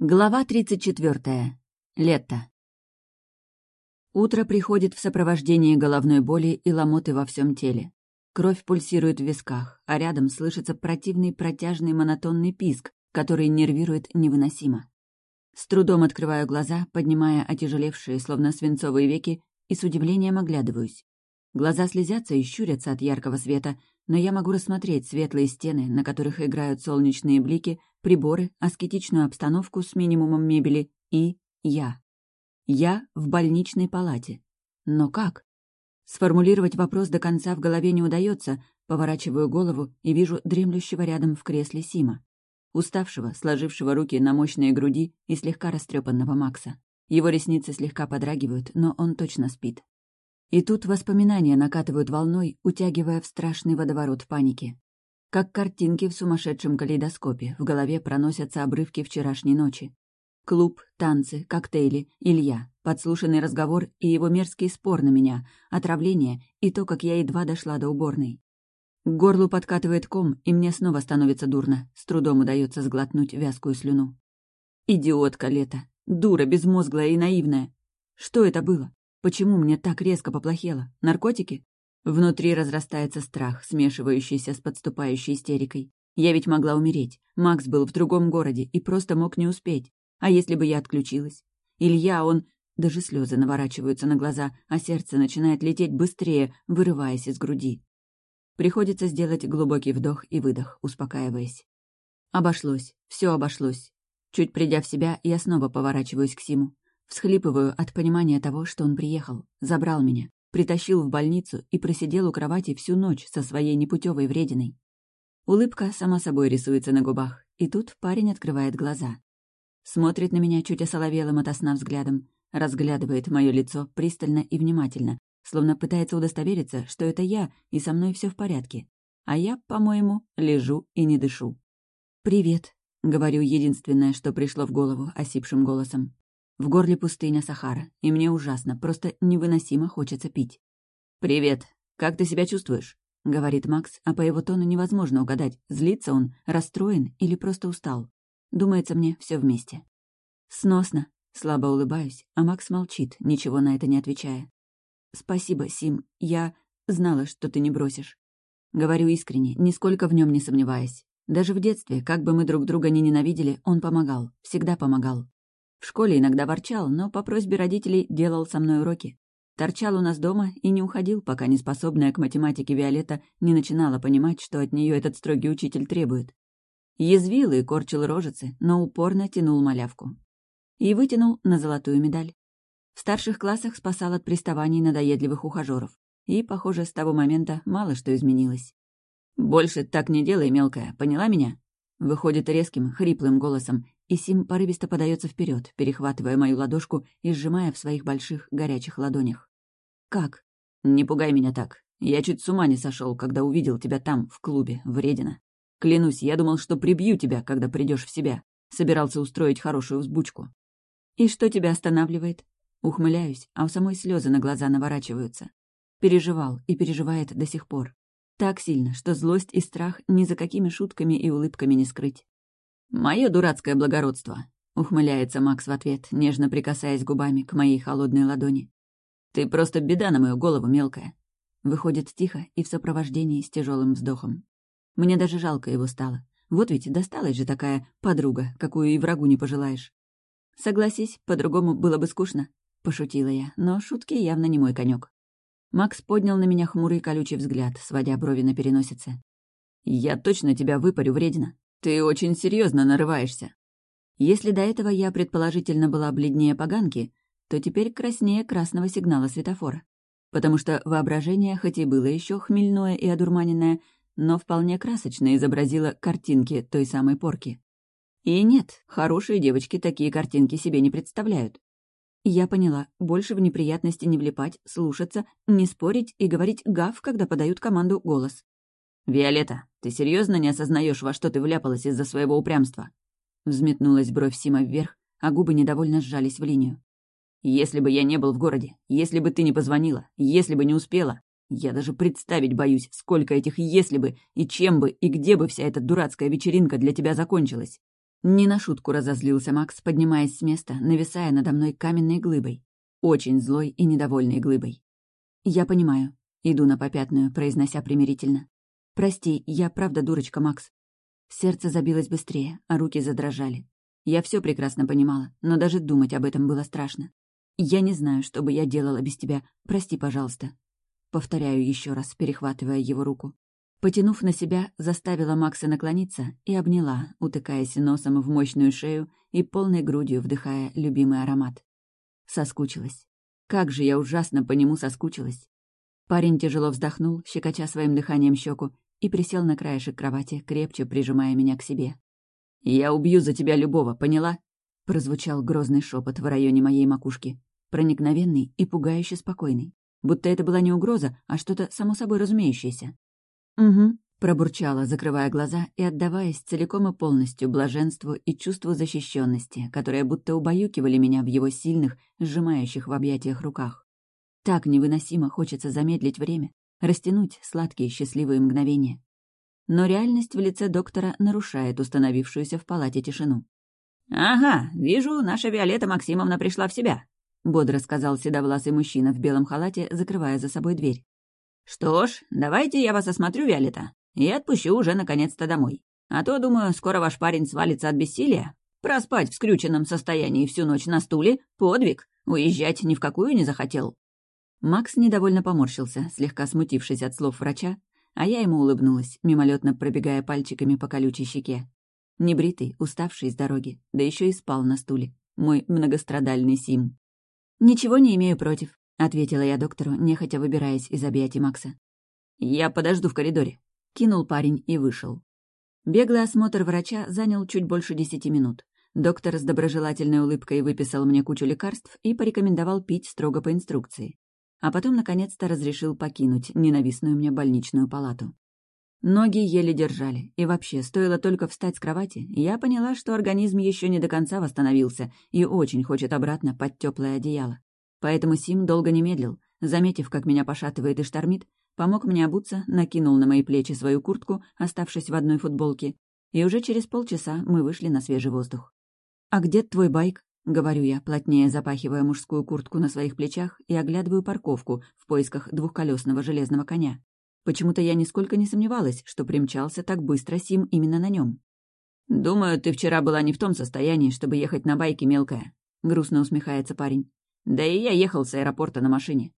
Глава 34. Лето. Утро приходит в сопровождении головной боли и ломоты во всем теле. Кровь пульсирует в висках, а рядом слышится противный протяжный монотонный писк, который нервирует невыносимо. С трудом открываю глаза, поднимая отяжелевшие, словно свинцовые веки, и с удивлением оглядываюсь. Глаза слезятся и щурятся от яркого света, но я могу рассмотреть светлые стены, на которых играют солнечные блики, приборы, аскетичную обстановку с минимумом мебели и я. Я в больничной палате. Но как? Сформулировать вопрос до конца в голове не удается, поворачиваю голову и вижу дремлющего рядом в кресле Сима. Уставшего, сложившего руки на мощные груди и слегка растрепанного Макса. Его ресницы слегка подрагивают, но он точно спит. И тут воспоминания накатывают волной, утягивая в страшный водоворот паники. Как картинки в сумасшедшем калейдоскопе, в голове проносятся обрывки вчерашней ночи. Клуб, танцы, коктейли, Илья, подслушанный разговор и его мерзкий спор на меня, отравление и то, как я едва дошла до уборной. К горлу подкатывает ком, и мне снова становится дурно, с трудом удается сглотнуть вязкую слюну. Идиотка Лето, дура безмозглая и наивная. Что это было? Почему мне так резко поплохело? Наркотики? Внутри разрастается страх, смешивающийся с подступающей истерикой. Я ведь могла умереть. Макс был в другом городе и просто мог не успеть. А если бы я отключилась? Илья, он... Даже слезы наворачиваются на глаза, а сердце начинает лететь быстрее, вырываясь из груди. Приходится сделать глубокий вдох и выдох, успокаиваясь. Обошлось, все обошлось. Чуть придя в себя, я снова поворачиваюсь к Симу. Всхлипываю от понимания того, что он приехал, забрал меня, притащил в больницу и просидел у кровати всю ночь со своей непутевой врединой. Улыбка сама собой рисуется на губах, и тут парень открывает глаза. Смотрит на меня чуть осоловелым ото сна взглядом, разглядывает мое лицо пристально и внимательно, словно пытается удостовериться, что это я, и со мной все в порядке. А я, по-моему, лежу и не дышу. «Привет», — говорю единственное, что пришло в голову осипшим голосом. В горле пустыня Сахара, и мне ужасно, просто невыносимо хочется пить. «Привет. Как ты себя чувствуешь?» — говорит Макс, а по его тону невозможно угадать, злится он, расстроен или просто устал. Думается мне все вместе. «Сносно», — слабо улыбаюсь, а Макс молчит, ничего на это не отвечая. «Спасибо, Сим, я знала, что ты не бросишь». Говорю искренне, нисколько в нем не сомневаясь. Даже в детстве, как бы мы друг друга ни ненавидели, он помогал, всегда помогал. В школе иногда ворчал, но по просьбе родителей делал со мной уроки. Торчал у нас дома и не уходил, пока неспособная к математике Виолетта не начинала понимать, что от нее этот строгий учитель требует. Язвил и корчил рожицы, но упорно тянул малявку. И вытянул на золотую медаль. В старших классах спасал от приставаний надоедливых ухажеров. И, похоже, с того момента мало что изменилось. «Больше так не делай, мелкая, поняла меня?» Выходит резким, хриплым голосом, и Сим порывисто подается вперед, перехватывая мою ладошку и сжимая в своих больших горячих ладонях. «Как?» «Не пугай меня так. Я чуть с ума не сошел, когда увидел тебя там, в клубе, вредина. Клянусь, я думал, что прибью тебя, когда придешь в себя. Собирался устроить хорошую взбучку». «И что тебя останавливает?» Ухмыляюсь, а у самой слезы на глаза наворачиваются. Переживал и переживает до сих пор. Так сильно, что злость и страх ни за какими шутками и улыбками не скрыть. «Мое дурацкое благородство», — ухмыляется Макс в ответ, нежно прикасаясь губами к моей холодной ладони. «Ты просто беда на мою голову, мелкая». Выходит тихо и в сопровождении с тяжелым вздохом. Мне даже жалко его стало. Вот ведь досталась же такая подруга, какую и врагу не пожелаешь. Согласись, по-другому было бы скучно, пошутила я, но шутки явно не мой конек. Макс поднял на меня хмурый колючий взгляд, сводя брови на переносице. «Я точно тебя выпарю, вредина. Ты очень серьезно нарываешься. Если до этого я предположительно была бледнее поганки, то теперь краснее красного сигнала светофора. Потому что воображение, хоть и было еще хмельное и одурманенное, но вполне красочно изобразило картинки той самой порки. И нет, хорошие девочки такие картинки себе не представляют. Я поняла, больше в неприятности не влипать, слушаться, не спорить и говорить «гав», когда подают команду «голос». «Виолетта, ты серьезно не осознаешь, во что ты вляпалась из-за своего упрямства?» Взметнулась бровь Сима вверх, а губы недовольно сжались в линию. «Если бы я не был в городе, если бы ты не позвонила, если бы не успела, я даже представить боюсь, сколько этих «если бы» и чем бы и где бы вся эта дурацкая вечеринка для тебя закончилась. Не на шутку разозлился Макс, поднимаясь с места, нависая надо мной каменной глыбой. Очень злой и недовольной глыбой. «Я понимаю». Иду на попятную, произнося примирительно. «Прости, я правда дурочка, Макс». Сердце забилось быстрее, а руки задрожали. Я все прекрасно понимала, но даже думать об этом было страшно. «Я не знаю, что бы я делала без тебя. Прости, пожалуйста». Повторяю еще раз, перехватывая его руку. Потянув на себя, заставила Макса наклониться и обняла, утыкаясь носом в мощную шею и полной грудью вдыхая любимый аромат. Соскучилась. Как же я ужасно по нему соскучилась. Парень тяжело вздохнул, щекоча своим дыханием щеку, и присел на краешек кровати, крепче прижимая меня к себе. «Я убью за тебя любого, поняла?» Прозвучал грозный шепот в районе моей макушки, проникновенный и пугающе спокойный. Будто это была не угроза, а что-то само собой разумеющееся. «Угу», — пробурчала, закрывая глаза и отдаваясь целиком и полностью блаженству и чувству защищенности, которые будто убаюкивали меня в его сильных, сжимающих в объятиях руках. Так невыносимо хочется замедлить время, растянуть сладкие счастливые мгновения. Но реальность в лице доктора нарушает установившуюся в палате тишину. «Ага, вижу, наша Виолетта Максимовна пришла в себя», — бодро сказал седовласый мужчина в белом халате, закрывая за собой дверь. «Что ж, давайте я вас осмотрю, Виолетта, и отпущу уже наконец-то домой. А то, думаю, скоро ваш парень свалится от бессилия. Проспать в скрюченном состоянии всю ночь на стуле — подвиг. Уезжать ни в какую не захотел». Макс недовольно поморщился, слегка смутившись от слов врача, а я ему улыбнулась, мимолетно пробегая пальчиками по колючей щеке. Небритый, уставший с дороги, да еще и спал на стуле. Мой многострадальный Сим. «Ничего не имею против. — ответила я доктору, нехотя выбираясь из объятий Макса. «Я подожду в коридоре», — кинул парень и вышел. Беглый осмотр врача занял чуть больше десяти минут. Доктор с доброжелательной улыбкой выписал мне кучу лекарств и порекомендовал пить строго по инструкции. А потом, наконец-то, разрешил покинуть ненавистную мне больничную палату. Ноги еле держали, и вообще, стоило только встать с кровати, я поняла, что организм еще не до конца восстановился и очень хочет обратно под теплое одеяло. Поэтому Сим долго не медлил, заметив, как меня пошатывает и штормит, помог мне обуться, накинул на мои плечи свою куртку, оставшись в одной футболке, и уже через полчаса мы вышли на свежий воздух. «А где твой байк?» — говорю я, плотнее запахивая мужскую куртку на своих плечах и оглядываю парковку в поисках двухколесного железного коня. Почему-то я нисколько не сомневалась, что примчался так быстро Сим именно на нем. «Думаю, ты вчера была не в том состоянии, чтобы ехать на байке, мелкая», — грустно усмехается парень. Да и я ехал с аэропорта на машине.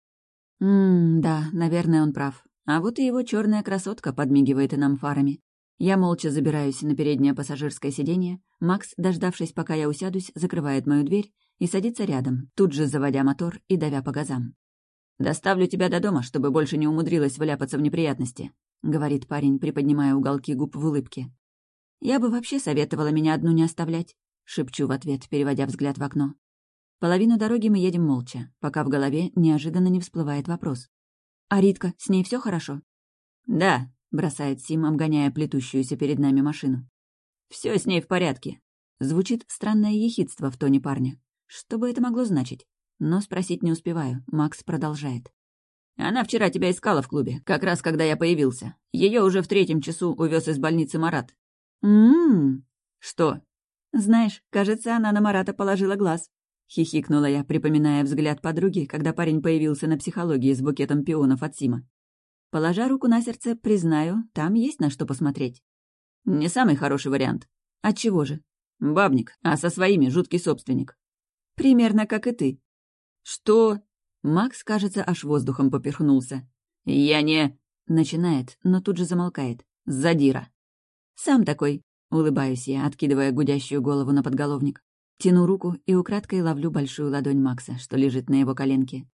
Ммм, да, наверное, он прав. А вот и его черная красотка подмигивает и нам фарами. Я молча забираюсь на переднее пассажирское сиденье. Макс, дождавшись, пока я усядусь, закрывает мою дверь и садится рядом, тут же заводя мотор и давя по газам. «Доставлю тебя до дома, чтобы больше не умудрилась вляпаться в неприятности», — говорит парень, приподнимая уголки губ в улыбке. «Я бы вообще советовала меня одну не оставлять», — шепчу в ответ, переводя взгляд в окно. Половину дороги мы едем молча, пока в голове неожиданно не всплывает вопрос. «А Ритка, с ней все хорошо?» «Да», — бросает Сим, обгоняя плетущуюся перед нами машину. Все с ней в порядке». Звучит странное ехидство в тоне парня. Что бы это могло значить? Но спросить не успеваю. Макс продолжает. «Она вчера тебя искала в клубе, как раз когда я появился. Ее уже в третьем часу увез из больницы Марат». «М-м-м». «Что?» «Знаешь, кажется, она на Марата положила глаз». — хихикнула я, припоминая взгляд подруги, когда парень появился на психологии с букетом пионов от Сима. Положа руку на сердце, признаю, там есть на что посмотреть. Не самый хороший вариант. Отчего же? Бабник, а со своими жуткий собственник. Примерно как и ты. Что? Макс, кажется, аж воздухом поперхнулся. Я не... Начинает, но тут же замолкает. Задира. Сам такой. Улыбаюсь я, откидывая гудящую голову на подголовник. Тяну руку и украдкой ловлю большую ладонь Макса, что лежит на его коленке.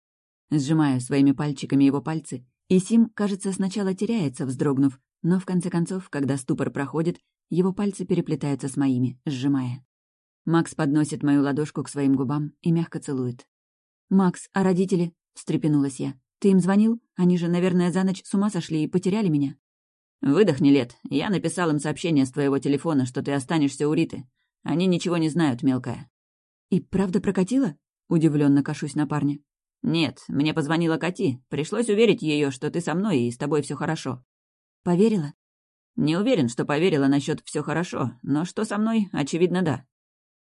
Сжимаю своими пальчиками его пальцы, и Сим, кажется, сначала теряется, вздрогнув, но в конце концов, когда ступор проходит, его пальцы переплетаются с моими, сжимая. Макс подносит мою ладошку к своим губам и мягко целует. «Макс, а родители?» — встрепенулась я. «Ты им звонил? Они же, наверное, за ночь с ума сошли и потеряли меня». «Выдохни, Лет. Я написал им сообщение с твоего телефона, что ты останешься у Риты. Они ничего не знают, мелкая». «И правда прокатила?» — удивленно кашусь на парня. «Нет, мне позвонила Кати. Пришлось уверить ее, что ты со мной и с тобой все хорошо». «Поверила?» Не уверен, что поверила насчет все хорошо, но что со мной, очевидно, да.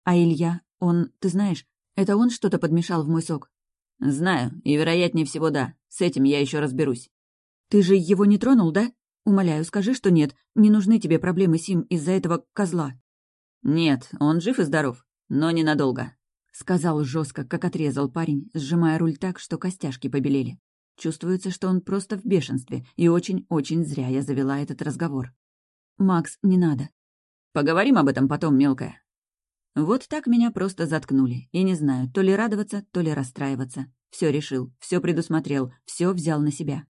А Илья, он, ты знаешь, это он что-то подмешал в мой сок? Знаю, и вероятнее всего да. С этим я еще разберусь. Ты же его не тронул, да? Умоляю, скажи, что нет. Не нужны тебе проблемы Сим из-за этого козла. Нет, он жив и здоров, но ненадолго. Сказал жестко, как отрезал парень, сжимая руль так, что костяшки побелели. Чувствуется, что он просто в бешенстве, и очень-очень зря я завела этот разговор. «Макс, не надо». «Поговорим об этом потом, мелкая». Вот так меня просто заткнули, и не знаю, то ли радоваться, то ли расстраиваться. Все решил, все предусмотрел, все взял на себя.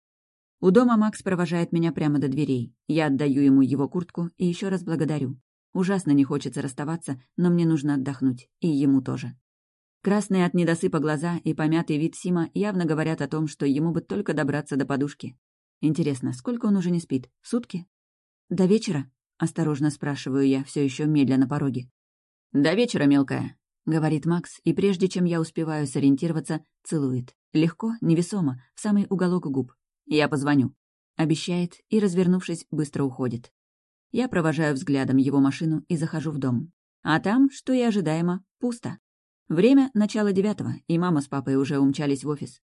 У дома Макс провожает меня прямо до дверей. Я отдаю ему его куртку и еще раз благодарю. Ужасно не хочется расставаться, но мне нужно отдохнуть, и ему тоже. Красные от недосыпа глаза и помятый вид Сима явно говорят о том, что ему бы только добраться до подушки. Интересно, сколько он уже не спит? Сутки? «До вечера?» — осторожно спрашиваю я, все еще медля на пороге. «До вечера, мелкая», — говорит Макс, и прежде чем я успеваю сориентироваться, целует. Легко, невесомо, в самый уголок губ. «Я позвоню», — обещает и, развернувшись, быстро уходит. Я провожаю взглядом его машину и захожу в дом. А там, что и ожидаемо, пусто. Время — начало девятого, и мама с папой уже умчались в офис.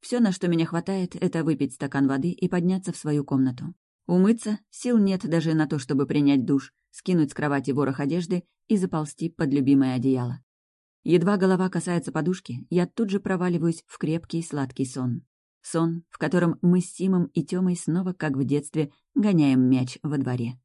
Все, на что меня хватает, это выпить стакан воды и подняться в свою комнату. Умыться, сил нет даже на то, чтобы принять душ, скинуть с кровати ворох одежды и заползти под любимое одеяло. Едва голова касается подушки, я тут же проваливаюсь в крепкий сладкий сон. Сон, в котором мы с Симом и Тёмой снова, как в детстве, гоняем мяч во дворе.